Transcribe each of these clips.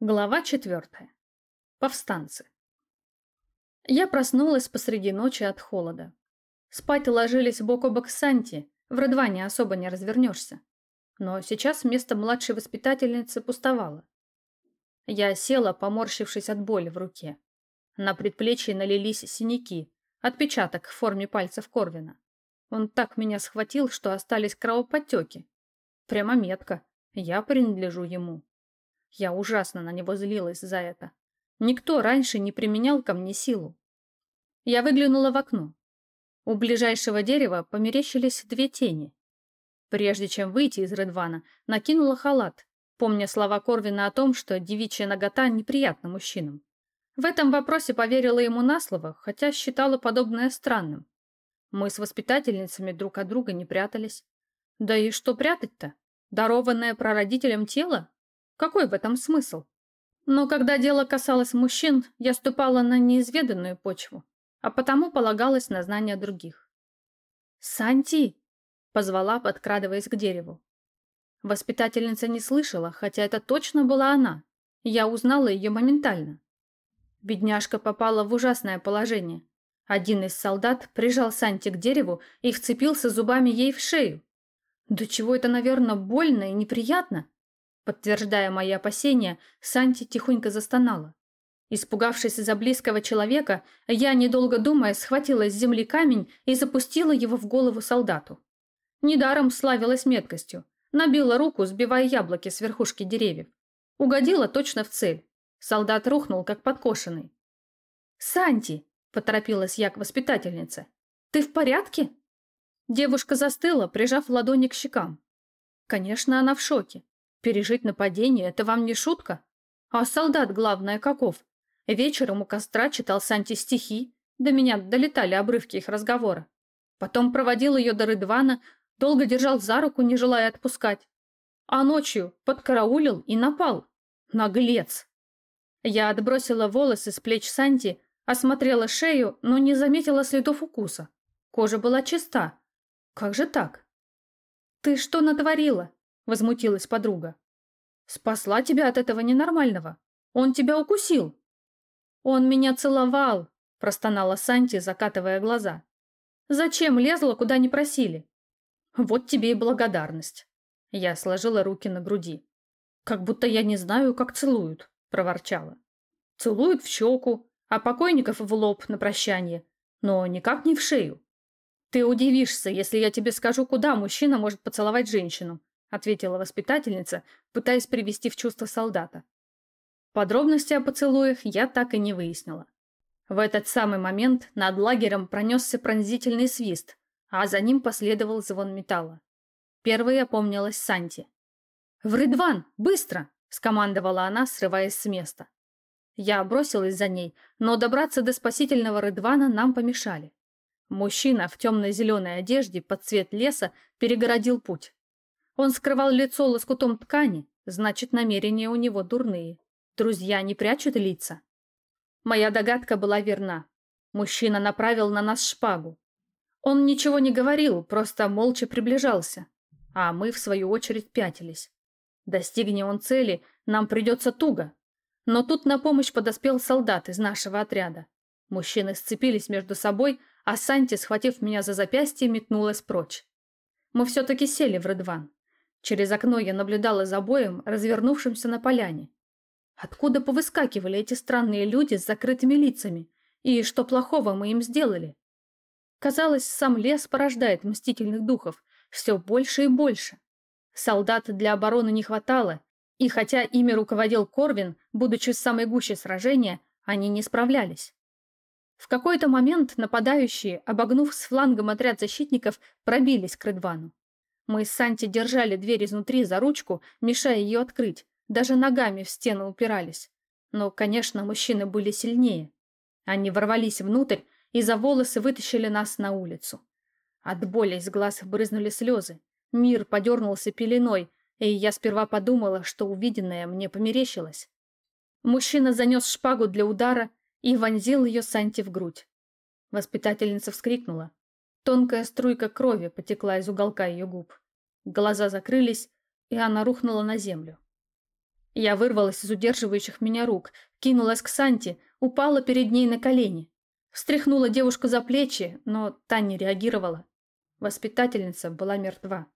Глава четвертая. Повстанцы. Я проснулась посреди ночи от холода. Спать ложились бок о бок с Санти, в Редване особо не развернешься. Но сейчас место младшей воспитательницы пустовало. Я села, поморщившись от боли в руке. На предплечье налились синяки, отпечаток в форме пальцев Корвина. Он так меня схватил, что остались кровоподтеки. Прямо метка. Я принадлежу ему. Я ужасно на него злилась за это. Никто раньше не применял ко мне силу. Я выглянула в окно. У ближайшего дерева померещились две тени. Прежде чем выйти из Редвана, накинула халат, помня слова Корвина о том, что девичья нагота неприятна мужчинам. В этом вопросе поверила ему на слово, хотя считала подобное странным. Мы с воспитательницами друг от друга не прятались. Да и что прятать-то? Дарованное прародителем тело? Какой в этом смысл? Но когда дело касалось мужчин, я ступала на неизведанную почву, а потому полагалась на знания других. «Санти!» — позвала, подкрадываясь к дереву. Воспитательница не слышала, хотя это точно была она. Я узнала ее моментально. Бедняжка попала в ужасное положение. Один из солдат прижал Санти к дереву и вцепился зубами ей в шею. Да чего это, наверное, больно и неприятно. Подтверждая мои опасения, Санти тихонько застонала. Испугавшись за близкого человека, я, недолго думая, схватила с земли камень и запустила его в голову солдату. Недаром славилась меткостью. Набила руку, сбивая яблоки с верхушки деревьев. Угодила точно в цель. Солдат рухнул, как подкошенный. «Санти!» – поторопилась я к воспитательнице. «Ты в порядке?» Девушка застыла, прижав ладони к щекам. Конечно, она в шоке. Пережить нападение – это вам не шутка? А солдат, главное, каков? Вечером у костра читал Санти стихи, до меня долетали обрывки их разговора. Потом проводил ее до Рыдвана, долго держал за руку, не желая отпускать. А ночью подкараулил и напал. Наглец! Я отбросила волосы с плеч Санти, осмотрела шею, но не заметила следов укуса. Кожа была чиста. Как же так? «Ты что натворила?» Возмутилась подруга. Спасла тебя от этого ненормального. Он тебя укусил. Он меня целовал, простонала Санти, закатывая глаза. Зачем лезла, куда не просили? Вот тебе и благодарность. Я сложила руки на груди. Как будто я не знаю, как целуют, проворчала. Целуют в щеку, а покойников в лоб на прощание, но никак не в шею. Ты удивишься, если я тебе скажу, куда мужчина может поцеловать женщину, ответила воспитательница, пытаясь привести в чувство солдата. Подробности о поцелуях я так и не выяснила. В этот самый момент над лагерем пронесся пронзительный свист, а за ним последовал звон металла. Первой опомнилась Санти. «В Рыдван! Быстро!» – скомандовала она, срываясь с места. Я бросилась за ней, но добраться до спасительного Рыдвана нам помешали. Мужчина в темно-зеленой одежде под цвет леса перегородил путь. Он скрывал лицо лоскутом ткани, значит, намерения у него дурные. Друзья не прячут лица. Моя догадка была верна. Мужчина направил на нас шпагу. Он ничего не говорил, просто молча приближался. А мы, в свою очередь, пятились. Достигни он цели, нам придется туго. Но тут на помощь подоспел солдат из нашего отряда. Мужчины сцепились между собой, а Санти, схватив меня за запястье, метнулась прочь. Мы все-таки сели в Редван. Через окно я наблюдала за боем, развернувшимся на поляне. Откуда повыскакивали эти странные люди с закрытыми лицами? И что плохого мы им сделали? Казалось, сам лес порождает мстительных духов все больше и больше. Солдат для обороны не хватало, и хотя ими руководил Корвин, будучи в самой гуще сражения, они не справлялись. В какой-то момент нападающие, обогнув с флангом отряд защитников, пробились к Редвану. Мы с Санти держали дверь изнутри за ручку, мешая ее открыть. Даже ногами в стену упирались. Но, конечно, мужчины были сильнее. Они ворвались внутрь и за волосы вытащили нас на улицу. От боли из глаз брызнули слезы. Мир подернулся пеленой, и я сперва подумала, что увиденное мне померещилось. Мужчина занес шпагу для удара и вонзил ее Санти в грудь. Воспитательница вскрикнула. Тонкая струйка крови потекла из уголка ее губ. Глаза закрылись, и она рухнула на землю. Я вырвалась из удерживающих меня рук, кинулась к Санте, упала перед ней на колени. Встряхнула девушку за плечи, но та не реагировала. Воспитательница была мертва.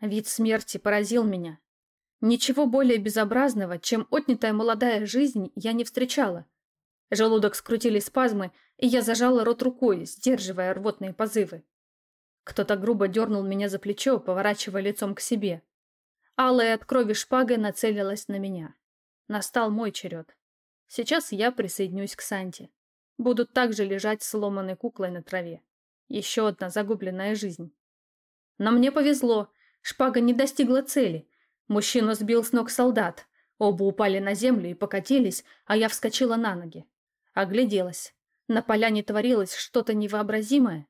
Вид смерти поразил меня. Ничего более безобразного, чем отнятая молодая жизнь, я не встречала. Желудок скрутили спазмы, и я зажала рот рукой, сдерживая рвотные позывы. Кто-то грубо дернул меня за плечо, поворачивая лицом к себе. Алая от крови шпага нацелилась на меня. Настал мой черед. Сейчас я присоединюсь к Санте. Буду также лежать сломанной куклой на траве. Еще одна загубленная жизнь. Но мне повезло. Шпага не достигла цели. Мужчину сбил с ног солдат. Оба упали на землю и покатились, а я вскочила на ноги. Огляделась. На поляне творилось что-то невообразимое.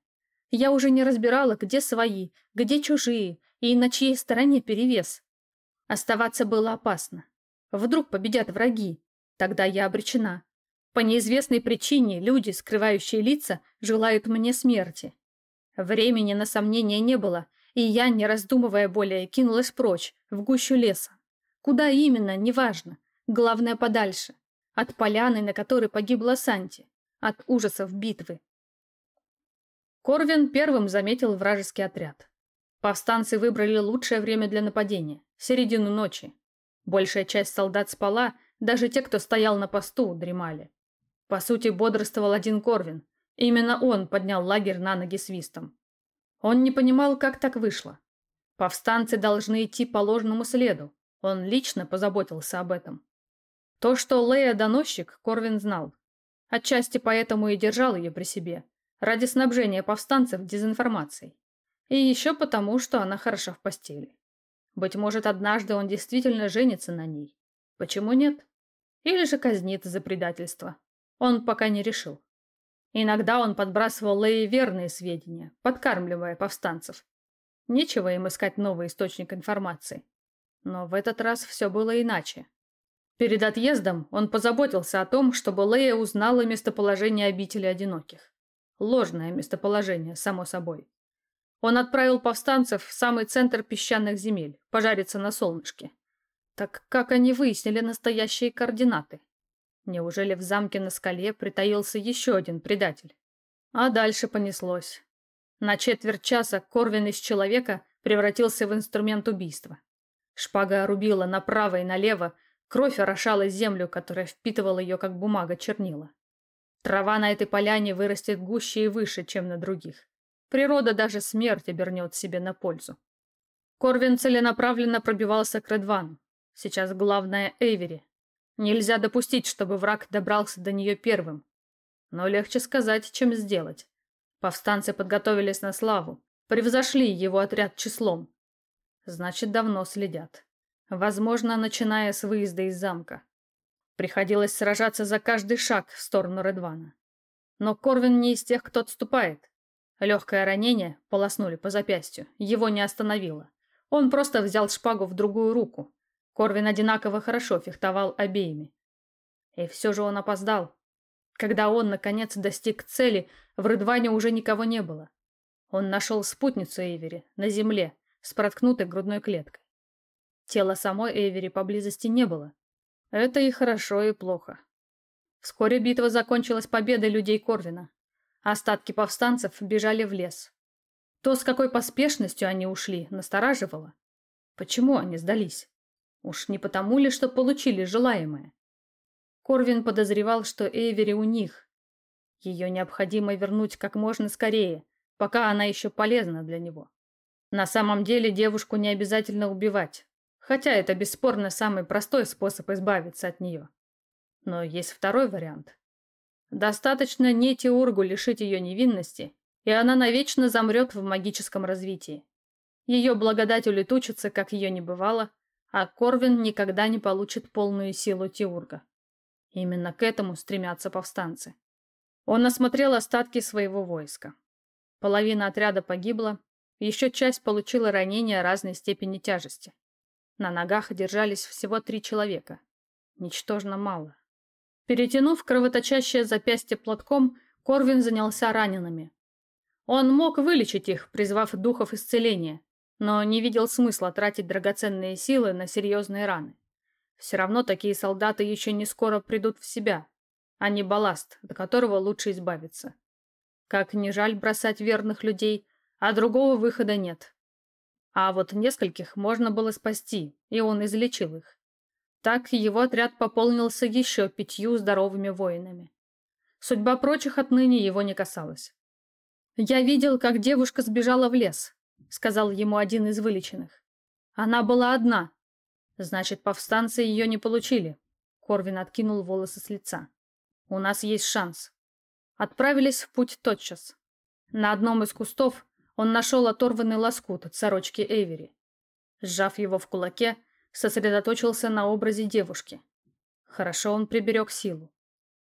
Я уже не разбирала, где свои, где чужие и на чьей стороне перевес. Оставаться было опасно. Вдруг победят враги. Тогда я обречена. По неизвестной причине люди, скрывающие лица, желают мне смерти. Времени на сомнения не было, и я, не раздумывая более, кинулась прочь, в гущу леса. Куда именно, неважно. Главное, подальше. От поляны, на которой погибла Санти. От ужасов битвы. Корвин первым заметил вражеский отряд. Повстанцы выбрали лучшее время для нападения – середину ночи. Большая часть солдат спала, даже те, кто стоял на посту, дремали. По сути, бодрствовал один Корвин. Именно он поднял лагерь на ноги свистом. Он не понимал, как так вышло. Повстанцы должны идти по ложному следу. Он лично позаботился об этом. То, что Лея доносчик, Корвин знал. Отчасти поэтому и держал ее при себе, ради снабжения повстанцев дезинформацией. И еще потому, что она хороша в постели. Быть может, однажды он действительно женится на ней. Почему нет? Или же казнит за предательство. Он пока не решил. Иногда он подбрасывал Лее верные сведения, подкармливая повстанцев. Нечего им искать новый источник информации. Но в этот раз все было иначе. Перед отъездом он позаботился о том, чтобы Лея узнала местоположение обители одиноких. Ложное местоположение, само собой. Он отправил повстанцев в самый центр песчаных земель, пожариться на солнышке. Так как они выяснили настоящие координаты? Неужели в замке на скале притаился еще один предатель? А дальше понеслось. На четверть часа Корвин из человека превратился в инструмент убийства. Шпага рубила направо и налево, кровь орошала землю, которая впитывала ее, как бумага, чернила. Трава на этой поляне вырастет гуще и выше, чем на других. Природа даже смерть обернет себе на пользу. Корвин целенаправленно пробивался к Редвану. Сейчас главное Эйвери. Нельзя допустить, чтобы враг добрался до нее первым. Но легче сказать, чем сделать. Повстанцы подготовились на славу, превзошли его отряд числом. Значит, давно следят. Возможно, начиная с выезда из замка. Приходилось сражаться за каждый шаг в сторону Редвана. Но Корвин не из тех, кто отступает. Легкое ранение, полоснули по запястью, его не остановило. Он просто взял шпагу в другую руку. Корвин одинаково хорошо фехтовал обеими. И все же он опоздал. Когда он, наконец, достиг цели, в Рыдване уже никого не было. Он нашел спутницу Эйвери на земле с проткнутой грудной клеткой. Тела самой Эйвери поблизости не было. Это и хорошо, и плохо. Вскоре битва закончилась победой людей Корвина. Остатки повстанцев бежали в лес. То, с какой поспешностью они ушли, настораживало. Почему они сдались? Уж не потому ли, что получили желаемое? Корвин подозревал, что Эйвери у них. Ее необходимо вернуть как можно скорее, пока она еще полезна для него. На самом деле девушку не обязательно убивать хотя это бесспорно самый простой способ избавиться от нее. Но есть второй вариант. Достаточно Нети Ургу лишить ее невинности, и она навечно замрет в магическом развитии. Ее благодать улетучится, как ее не бывало, а Корвин никогда не получит полную силу Тиурга. Именно к этому стремятся повстанцы. Он осмотрел остатки своего войска. Половина отряда погибла, еще часть получила ранения разной степени тяжести. На ногах держались всего три человека. Ничтожно мало. Перетянув кровоточащее запястье платком, Корвин занялся ранеными. Он мог вылечить их, призвав духов исцеления, но не видел смысла тратить драгоценные силы на серьезные раны. Все равно такие солдаты еще не скоро придут в себя, а не балласт, от которого лучше избавиться. Как не жаль бросать верных людей, а другого выхода нет. А вот нескольких можно было спасти, и он излечил их. Так его отряд пополнился еще пятью здоровыми воинами. Судьба прочих отныне его не касалась. «Я видел, как девушка сбежала в лес», — сказал ему один из вылеченных. «Она была одна. Значит, повстанцы ее не получили». Корвин откинул волосы с лица. «У нас есть шанс». Отправились в путь тотчас. На одном из кустов он нашел оторванный лоскут от сорочки Эйвери. Сжав его в кулаке, сосредоточился на образе девушки. Хорошо он приберег силу.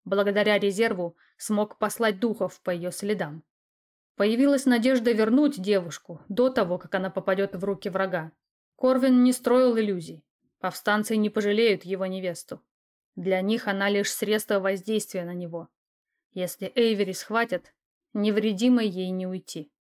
Благодаря резерву смог послать духов по ее следам. Появилась надежда вернуть девушку до того, как она попадет в руки врага. Корвин не строил иллюзий. Повстанцы не пожалеют его невесту. Для них она лишь средство воздействия на него. Если Эйвери схватят, невредимой ей не уйти.